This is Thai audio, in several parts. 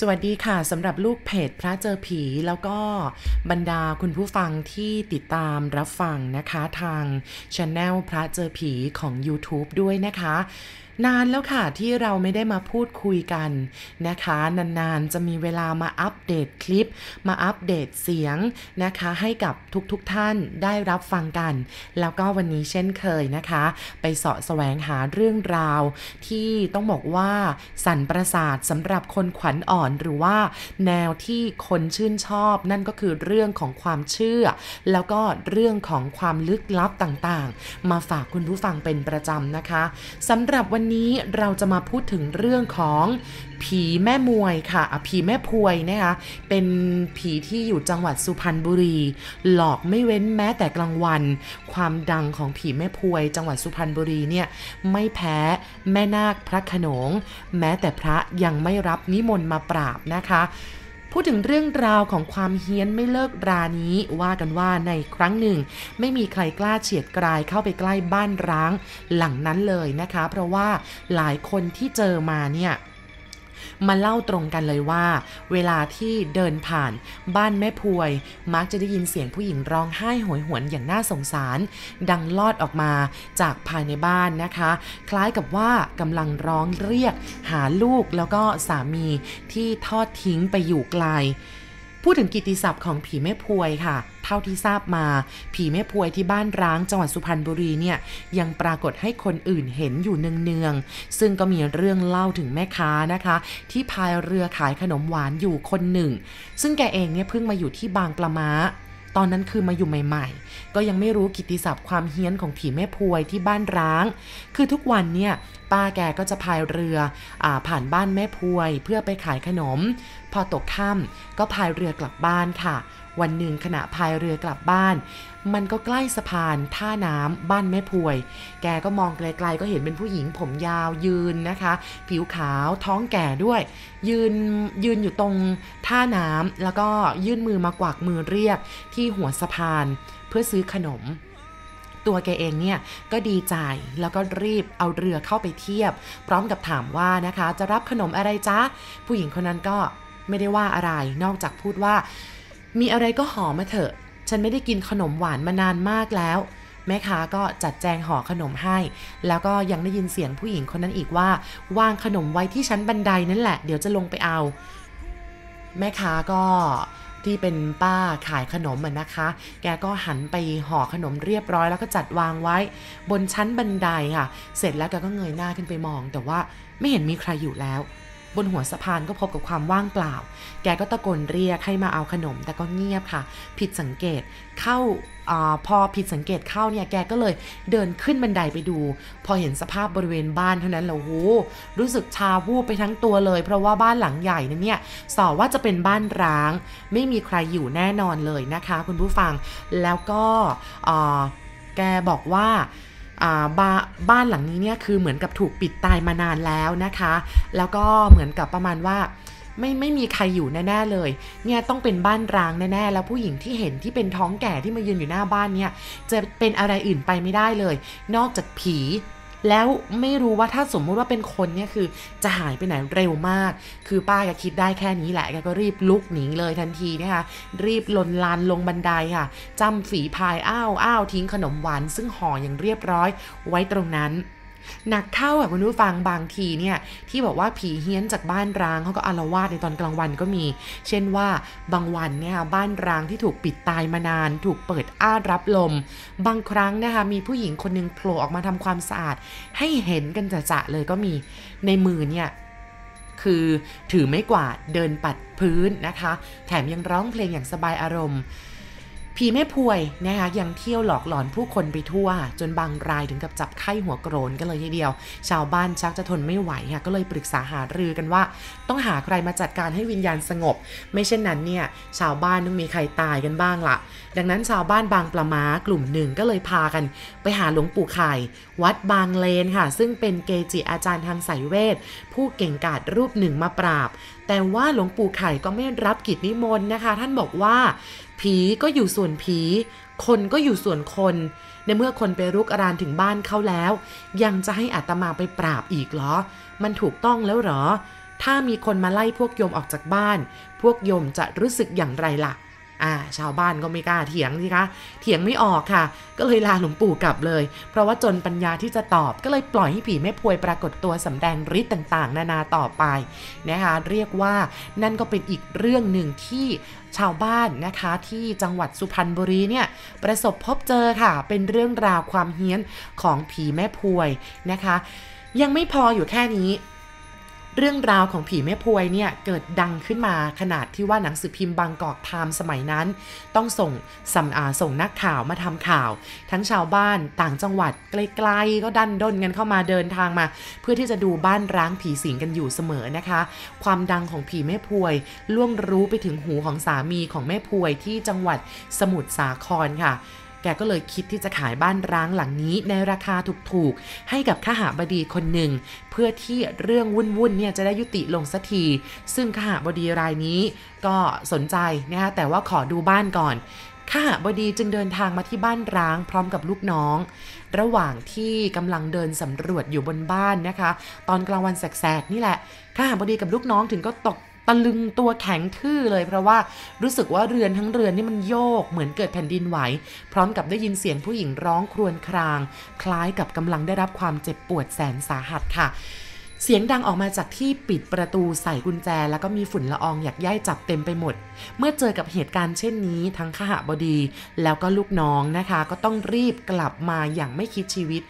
สวัสดีค่ะสำหรับลูกเพจพระเจอผี แล้วก็บรรดาคุณผู้ฟังที่ติดตามรับฟังนะคะทางช anel พระเจอผีของ YouTube ด้วยนะคะ นานแล้วค่ะที่เราไม่ได้มาพูดคุยกันนะคะ นานๆจะมีเวลามาอัปเดตคลิป มาอัปเดตเสียงนะคะ ให้กับทุกๆทท่านได้รับฟังกัน แล้วก็วันนี้เช่นเคยนะคะ ไปเสาะแสวงหาเรื่องราว ที่ต้องบอกว่าสั่นประสาทสำหรับคนขวัญอ่อนหรือว่าแนวที่คนชื่นชอบ นั่นก็คือเรื่องของความเชื่อ แล้วก็เรื่องของความลึกลับต่างๆ มาฝากคุณผู้ฟังเป็นประจำนะคะสำหรับวันนี้เราจะมาพูดถึงเรื่องของผีแม่มวยค่ะผีแม่พวยนะคะเป็นผีที่อยู่จังหวัดสุพรรณบุรี หลอกไม่เว้นแม้แต่กลางวัน ความดังของผีแม่พวย จังหวัดสุพรรณบุรีเนี่ยไม่แพ้แม่นาคพระขนง แม้แต่พระยังไม่รับนิมนต์มาปราบนะคะพูดถึงเรื่องราวของความเฮี้ยนไม่เลิกรานี้ ว่ากันว่าในครั้งหนึ่ง ไม่มีใครกล้าเฉียดกลายเข้าไปใกล้บ้านร้างหลังนั้นเลยนะคะ เพราะว่าหลายคนที่เจอมาเนี่ย มาเล่าตรงกันเลยว่า เวลาที่เดินผ่านบ้านแม่พวย มักจะได้ยินเสียงผู้หญิงร้องไห้โหยหวนอย่างน่าสงสาร ดังลอดออกมาจากภายในบ้านนะคะ คล้ายกับว่ากำลังร้องเรียกหาลูกแล้วก็สามีที่ทอดทิ้งไปอยู่ไกล พูดถึงกิติศัพท์ของผีแม่พวยค่ะ เท่าที่ทราบมา ผีแม่พวยที่บ้านร้างจังหวัดสุพรรณบุรีเนี่ยยังปรากฏให้คนอื่นเห็นอยู่เนืองๆซึ่งก็มีเรื่องเล่าถึงแม่ค้านะคะ ที่พายเรือขายขนมหวานอยู่คนหนึ่ง ซึ่งแกเองเนี่ยเพิ่งมาอยู่ที่บางปลามาตอนนั้นคือมาอยู่ใหม่ๆ ก็ยังไม่รู้กิติศัพท์ความเฮี้ยนของผีแม่พวยที่บ้านร้าง คือทุกวันเนี่ยป้าแกก็จะพายเรืออผ่านบ้านแม่พวยเพื่อไปขายขนม อตกค่ำก็พายเรือกลับบ้านค่ะ วันหนึ่งขณะพายเรือกลับบ้าน มันก็ใกล้สะพานท่าน้ำบ้านแม่พวย แกก็มองไกลๆก็เห็นเป็นผู้หญิงผมยาวยืนนะคะ ผิวขาวท้องแก่ด้วย ยืนยืนอยู่ตรงท่าน้ำแล้วก็ยื่นมือมากวักมือเรียกที่หัวสะพานเพื่อซื้อขนมตัวแกเองเนี่ยก็ดีใจแล้วก็รีบเอาเรือเข้าไปเทียบ พร้อมกับถามว่านะคะ จะรับขนมอะไรจ๊ะ ผู้หญิงคนนั้นก็ ไม่ได้ว่าอะไร นอกจากพูดว่า มีอะไรก็ห่อมาเถอะ ฉันไม่ได้กินขนมหวานมานานมากแล้ว แม่ค้าก็จัดแจงห่อขนมให้ แล้วก็ยังได้ยินเสียงผู้หญิงคนนั้นอีกว่า วางขนมไว้ที่ชั้นบันไดนั่นแหละ เดี๋ยวจะลงไปเอา แม่ค้าก็ที่เป็นป้าขายขนมนะคะ แกก็หันไปห่อขนมเรียบร้อยแล้วก็จัดวางไว้ บนชั้นบันไดค่ะ เสร็จแล้วแกก็เงยหน้าขึ้นไปมอง แต่ว่าไม่เห็นมีใครอยู่แล้ว บนหัวสะพานก็พบกับความว่างเปล่า แกก็ตะโกนเรียกให้มาเอาขนม แต่ก็เงียบค่ะ ผิดสังเกตเข้าอพอผิดสังเกตเข้าเนี่ยแกก็เลยเดินขึ้นบันไดไปดู พอเห็นสภาพบริเวณบ้านเท่านั้นแล้วโหรู้สึกชาวูบไปทั้งตัวเลย เพราะว่าบ้านหลังใหญ่นั้นเนี่ยสอว่าจะเป็นบ้านร้าง ไม่มีใครอยู่แน่นอนเลยนะคะ คุณผู้ฟังแล้วก็แกบอกว่า บบ้านหลังนี้เนี่ยคือเหมือนกับถูกปิดตายมานานแล้วนะคะ แล้วก็เหมือนกับประมาณว่าไม่ไม่มีใครอยู่แน่ๆเลย เนี่ยต้องเป็นบ้านร้างแน่ๆ แล้วผู้หญิงที่เห็นที่เป็นท้องแก่ที่มายืนอยู่หน้าบ้านเนี่ย จะเป็นอะไรอื่นไปไม่ได้เลย นอกจากผี แล้วไม่รู้ว่าถ้าสมมุติว่าเป็นคนเนี่ยคือจะหายไปไหนเร็วมาก คือป้าก็คิดได้แค่นี้แหละแกก็รีบลุกหนีเลยทันทีนะคะ รีบลนลานลงบันไดค่ะจำฝีพายอ้าวอ้าวทิ้งขนมหวานซึ่งห่ออย่างเรียบร้อยไว้ตรงนั้น หนักเข้าแบบคุณผู้ฟังบางทีเนี่ยที่บอกว่าผีเฮี้ยนจากบ้านร้างเขาก็อารวาสในตอนกลางวันก็มี เช่นว่าบางวันเนี่ยค่ะบ้านร้างที่ถูกปิดตายมานาน ถูกเปิดอ้ารับลม บางครั้งนะคะมีผู้หญิงคนนึงโผล่ออกมาทำความสะอาด ให้เห็นกันจะๆเลยก็มีในมือเนี่ยคือถือไม่กวาดเดินปัดพื้นนะคะ แถมยังร้องเพลงอย่างสบายอารมณ์ ผีแม่พวยนะคะยังเที่ยวหลอกหลอนผู้คนไปทั่ว จนบางรายถึงกับจับไข้หัวโกรนกันเลยทีเดียว ชาวบ้านชักจะทนไม่ไหวค่ะก็เลยปรึกษาหารือกันว่า ต้องหาใครมาจัดการให้วิญญาณสงบ ไม่เช่นนั้นเนี่ยชาวบ้านต้องมีใครตายกันบ้างละ่ะ ดังนั้นชาวบ้านบางปลามากลุ่มหนึ่งก็เลยพากัน ไปหาหลวงปู่ไข่ วัดบางเลนค่ะ ซึ่งเป็นเกจิอาจารย์ทางสายเวทผู้เก่งกาจรูปหนึ่งมาปราบ แต่ว่าหลวงปู่ไข่ก็ไม่รับกิจนิมนต์นะคะ ท่านบอกว่า ผีก็อยู่ส่วนผี คนก็อยู่ส่วนคน ในเมื่อคนไปรุกอารานถึงบ้านเขาแล้ว ยังจะให้อัตมาไปปราบอีกเหรอ มันถูกต้องแล้วเหรอถถ้ามีคนมาไล่พวกโยมออกจากบ้าน พวกโยมจะรู้สึกอย่างไรล่ะ อ่าชาวบ้านก็ไม่กล้าเถียงสิคะ เถียงไม่ออกค่ะ ก็เลยลาหลวงปู่กลับเลย เพราะว่าจนปัญญาที่จะตอบก็เลยปล่อยให้ผีแม่พวยปรากฏตัวสำแดงฤทธิ์ต่างๆ นานาต่อไปนะคะเรียกว่านั่นก็เป็นอีกเรื่องหนึ่งที่ชาวบ้านนะคะที่จังหวัดสุพรรณบุรีเนี่ยประสบพบเจอค่ะ เป็นเรื่องราวความเฮี้ยนของผีแม่พวยนะคะ ยังไม่พออยู่แค่นี้ เรื่องราวของผีแม่พวยเนี่ยเกิดดังขึ้นมาขนาดที่ว่าหนังสือพิมพ์บางกอกไทม์สมัยนั้น ต้องส่งสำอาส่งนักข่าวมาทำข่าว ทั้งชาวบ้านต่างจังหวัดไกลๆก็ดันด้นกันเข้ามาเดินทางมา เพื่อที่จะดูบ้านร้างผีสิงกันอยู่เสมอนะคะ ความดังของผีแม่พวยล่วงรู้ไปถึงหูของสามีของแม่พวยที่จังหวัดสมุทรสาครค่ะ แกก็เลยคิดที่จะขายบ้านร้างหลังนี้ในราคาถูกๆ ให้กับข้าหาบดีคนหนึ่ง เพื่อที่เรื่องวุ่นๆเนี่ยจะได้ยุติลงสักที ซึ่งข้าหาบดีรายนี้ก็สนใจนะคะแต่ว่าขอดูบ้านก่อนข้าหาบดีจึงเดินทางมาที่บ้านร้างพร้อมกับลูกน้อง ระหว่างที่กำลังเดินสำรวจอยู่บนบ้านนะคะ ตอนกลางวันแสกๆนี่แหละข้าหาบดีกับลูกน้องถึงก็ตก ตะลึงตัวแข็งทื่อเลย เพราะว่ารู้สึกว่าเรือนทั้งเรือนนี่มันโยกเหมือนเกิดแผ่นดินไหว พร้อมกับได้ยินเสียงผู้หญิงร้องครวญคราง คล้ายกับกำลังได้รับความเจ็บปวดแสนสาหัสค่ะ เสียงดังออกมาจากที่ปิดประตูใส่กุญแจ แล้วก็มีฝุ่นละอองอยากย่ายจับเต็มไปหมด เมื่อเจอกับเหตุการณ์เช่นนี้ ทั้งข้าบดี แล้วก็ลูกน้องนะคะ ก็ต้องรีบกลับมาอย่างไม่คิดชีวิต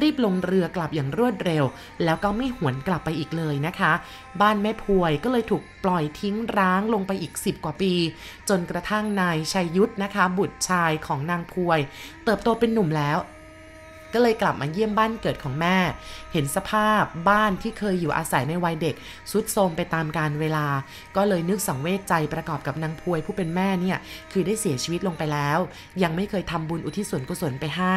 รีบลงเรือกลับอย่างรวดเร็ว แล้วก็ไม่หวนกลับไปอีกเลยนะคะ บ้านแม่พวยก็เลยถูกปล่อยทิ้งร้างลงไปอีก 10 กว่าปี จนกระทั่งนายชัยยุทธนะคะ บุตรชายของนางพวย เติบโตเป็นหนุ่มแล้ว ก็เลยกลับมาเยี่ยมบ้านเกิดของแม่ เห็นสภาพบ้านที่เคยอยู่อาศัยในวัยเด็กสุดโทมไปตามการเวลา ก็เลยนึกสังเวชใจประกอบกับนางพวยผู้เป็นแม่เนี่ยคือได้เสียชีวิตลงไปแล้ว ยังไม่เคยทำบุญอุทิศส่วนกุศลไปให้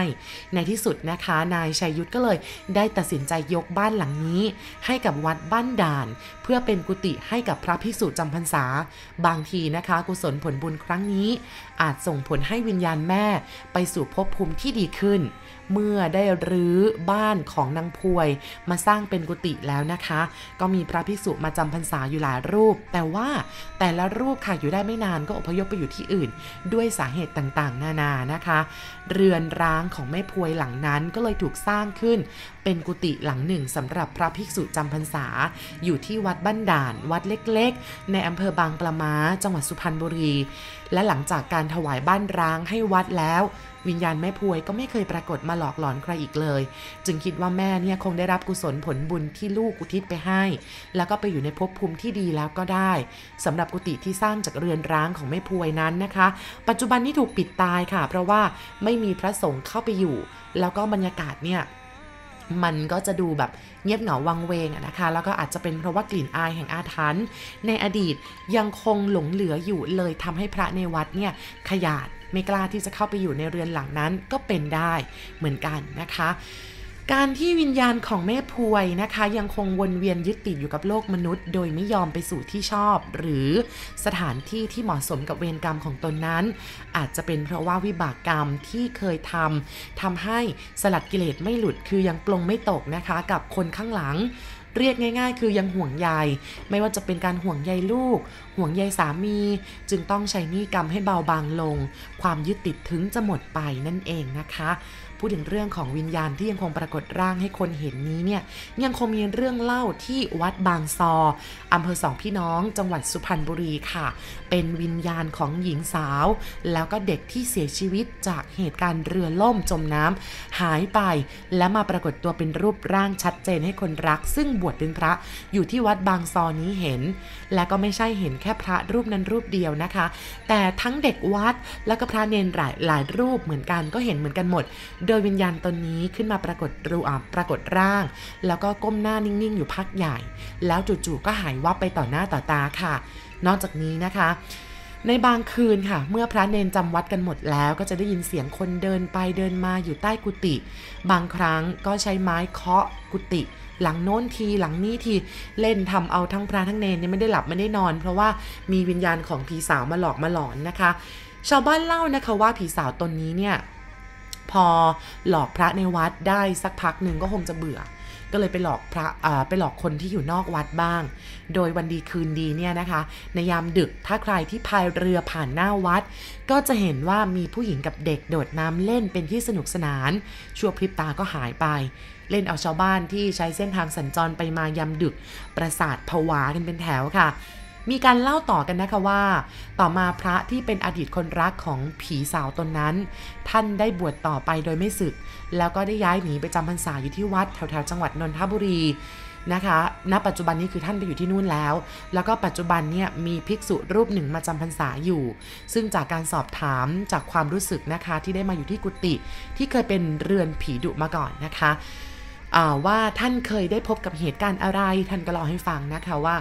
ในที่สุดนะคะ นายชัยยุทธก็เลยได้ตัดสินใจยกบ้านหลังนี้ ให้กับวัดบ้านด่าน เพื่อเป็นกุฏิให้กับพระภิกษุจำพรรษา บางทีนะคะ กุศลผลบุญครั้งนี้ อาจส่งผลให้วิญญาณแม่ไปสู่ภพภูมิที่ดีขึ้น เมื่อได้รื้อบ้านของนางพวย มาสร้างเป็นกุฏิแล้วนะคะ ก็มีพระภิกษุมาจำพรรษาอยู่หลายรูป แต่ว่าแต่ละรูปค่ะอยู่ได้ไม่นานก็อพยพไปอยู่ที่อื่น ด้วยสาเหตุต่างๆ นานานะคะ เรือนร้างของแม่พวยหลังนั้นก็เลยถูกสร้างขึ้น เป็นกุฏิหลังหนึ่งสำหรับพระภิกษุจำพรรษา อยู่ที่วัดบ้านด่านวัดเล็กๆ ในอำเภอบางปละมาจังหวัดสุพรรณบุรี และหลังจากการถวายบ้านร้างให้วัดแล้ววิญญาณแม่พวยก็ไม่เคยปรากฏมาหลอกหลอนใครอีกเลย จึงคิดว่าแม่เนี่ยคงได้รับกุศลผลบุญที่ลูกอุทิศไปให้ แล้วก็ไปอยู่ในภพภูมิที่ดีแล้วก็ได้สำหรับกุฏิที่สร้างจากเรือนร้างของแม่พวยนั้นนะคะ ปัจจุบันนี้ถูกปิดตายค่ะ เพราะว่าไม่มีพระสงฆ์เข้าไปอยู่ แล้วก็บรรยากาศเนี่ยมันก็จะดูแบบเงียบเหงาวังเวงนะคะ แล้วก็อาจจะเป็นเพราะว่ากลิ่นอายแห่งอาถรรพ์ในอดีตยังคงหลงเหลืออยู่เลยทำให้พระในวัดเนี่ยขยาด ไม่กล้าที่จะเข้าไปอยู่ในเรือนหลังนั้นก็เป็นได้เหมือนกันนะคะ การที่วิญญาณของแม่พวยนะคะ ยังคงวนเวียนยึดติดอยู่กับโลกมนุษย์ โดยไม่ยอมไปสู่ที่ชอบ หรือสถานที่ที่เหมาะสมกับเวรกรรมของตนนั้น อาจจะเป็นเพราะว่าวิบากกรรมที่เคยทำทำให้สลัดกิเลสไม่หลุดคือยังปลงไม่ตกนะคะ กับคนข้างหลัง เรียกง่าย ๆ คือยังห่วงใยไม่ว่าจะเป็นการห่วงใยลูก ห่วงใยสามี จึงต้องใช้นี่กรรมให้เบาบางลง ความยึดติดถึงจะหมดไปนั่นเองนะคะ พูดถึงเรื่องของวิญญาณที่ยังคงปรากฏร่างให้คนเห็นนี้เนี่ยยังคงมีเรื่องเล่าที่วัดบางซออำเภอสองพี่น้อง จังหวัดสุพรรณบุรีค่ะ เป็นวิญญาณของหญิงสาว แล้วก็เด็กที่เสียชีวิตจากเหตุการณ์เรือล่มจมน้ำหายไป และมาปรากฏตัวเป็นรูปร่างชัดเจนให้คนรัก ซึ่งบวชเป็นพระอยู่ที่วัดบางซอนี้เห็น และก็ไม่ใช่เห็นแค่พระรูปนั้นรูปเดียวนะคะ แต่ทั้งเด็กวัดแล้วก็พระเนนหลายหลายรูปเหมือนกันก็เห็นเหมือนกันหมดโดยวิญญาณตนนี้ขึ้นมาปรากฏรูอ่ปรากฏร่าง แล้วก็ก้มหน้านิ่งๆ อยู่พักใหญ่ แล้วจู่ๆก็หายวับไปต่อหน้าต่อตาค่ะ นอกจากนี้นะคะในบางคืนค่ะ เมื่อพระเนนจำวัดกันหมดแล้ว ก็จะได้ยินเสียงคนเดินไปเดินมาอยู่ใต้กุฏิบางครั้งก็ใช้ไม้เคาะกุฏิหลังโน้นทีหลังนี้ทีเล่นทำเอาทั้งพระทั้งเนนเนี่ยไม่ได้หลับไม่ได้นอน เพราะว่ามีวิญญาณของผีสาวมาหลอกมาหลอนนะคะ ชาวบ้านเล่านะคะว่าผีสาวตนนี้เนี่ย พอหลอกพระในวัดได้สักพักหนึ่งก็คงจะเบื่อ ก็เลยไปหลอกพระไปหลอกคนที่อยู่นอกวัดบ้าง โดยวันดีคืนดีเนี่ยนะคะ ในยามดึกถ้าใครที่พายเรือผ่านหน้าวัด ก็จะเห็นว่ามีผู้หญิงกับเด็กโดดน้ำเล่นเป็นที่สนุกสนาน ชั่วพริบตาก็หายไปเล่นเอาชาวบ้านที่ใช้เส้นทางสัญจรไปมายามดึก ประสาทผวากันเป็นแถวค่ะ มีการเล่าต่อกันนะคะว่า ต่อมาพระที่เป็นอดีตคนรักของผีสาวตนนั้น ท่านได้บวชต่อไปโดยไม่สึก แล้วก็ได้ย้ายหนีไปจำพรรษาอยู่ที่วัดแถวๆจังหวัดนนทบุรีนะคะ ณ ปัจจุบันนี้คือท่านไปอยู่ที่นู่นแล้ว แล้วก็ปัจจุบันเนี่ยมีภิกษุรูปหนึ่งมาจำพรรษาอยู่ ซึ่งจากการสอบถามจากความรู้สึกนะคะที่ได้มาอยู่ที่กุฏิที่เคยเป็นเรือนผีดุมาก่อนนะคะว่าท่านเคยได้พบกับเหตุการณ์อะไร ท่านก็เล่าให้ฟังนะคะว่า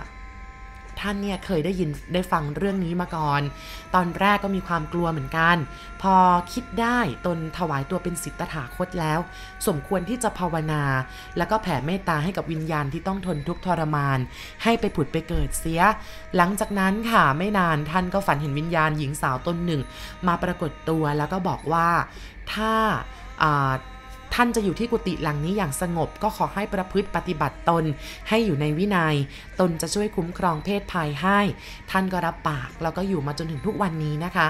ท่านเนี่ยเคยได้ยินได้ฟังเรื่องนี้มาก่อน ตอนแรกก็มีความกลัวเหมือนกัน พอคิดได้ตนถวายตัวเป็นสิทธถาคตแล้ว สมควรที่จะภาวนา แล้วก็แผ่เมตตาให้กับวิญญาณที่ต้องทนทุกข์ทรมาน ให้ไปผุดไปเกิดเสีย หลังจากนั้นค่ะไม่นานท่านก็ฝันเห็นวิญญาณหญิงสาวตนหนึ่ง มาปรากฏตัวแล้วก็บอกว่าถ้า ท่านจะอยู่ที่กุฏิหลังนี้อย่างสงบก็ขอให้ประพฤติปฏิบัติตน ให้อยู่ในวินยัย ตนจะช่วยคุ้มครองเพศภัยให้ ท่านก็รับปากแล้วก็อยู่มาจนถึงทุกวันนี้นะคะ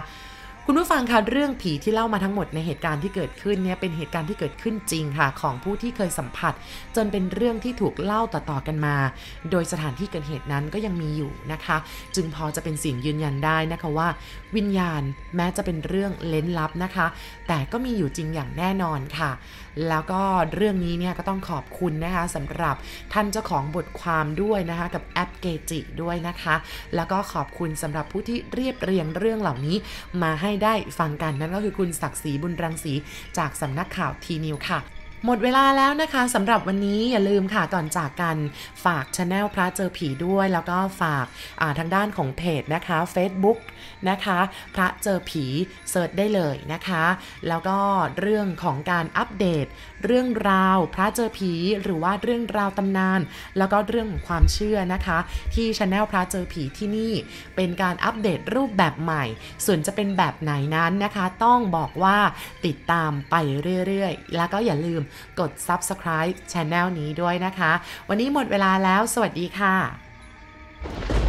คุณผู้ฟังคะเรื่องผีที่เล่ามาทั้งหมดในเหตุการณ์ที่เกิดขึ้นเนี่ยเป็นเหตุการณ์ที่เกิดขึ้นจริงค่ะ ของผู้ที่เคยสัมผัส จนเป็นเรื่องที่ถูกเล่าต่อๆกันมา โดยสถานที่เกิดเหตุนั้นก็ยังมีอยู่นะคะ จึงพอจะเป็นสิ่งยืนยันได้นะคะว่า วิญญาณแม้จะเป็นเรื่องเล้นลับนะคะ แต่ก็มีอยู่จริงอย่างแน่นอนค่ะ แล้วก็เรื่องนี้เนี่ยก็ต้องขอบคุณนะคะสำหรับท่านเจ้าของบทความด้วยนะคะกับแอปเกจิด้วยนะคะ แล้วก็ขอบคุณสำหรับผู้ที่เรียบเรียงเรื่องเหล่านี้มาให้ได้ฟังกันนั่นก็คือคุณศักดิ์ศรีบุญรังสีจากสำนักข่าวทีนิวส์ค่ะหมดเวลาแล้วนะคะสำหรับวันนี้อย่าลืมค่ะก่อนจากกันฝากช anel พระเจอผีด้วย แล้วก็ฝากทางด้านของเพจนะคะ Facebook นะคะ พระเจอผี search ได้เลยนะคะ แล้วก็เรื่องของการอัปเดตเรื่องราวพระเจอผีหรือว่าเรื่องราวตำนาน แล้วก็เรื่องของความเชื่อนะคะ ที่ channel พระเจอผีที่นี่ เป็นการอัปเดตรูปแบบใหม่ ส่วนจะเป็นแบบไหนนั้นนะคะ ต้องบอกว่าติดตามไปเรื่อยๆ แล้วก็อย่าลืมกด subscribe channel นี้ด้วยนะคะ วันนี้หมดเวลาแล้ว สวัสดีค่ะ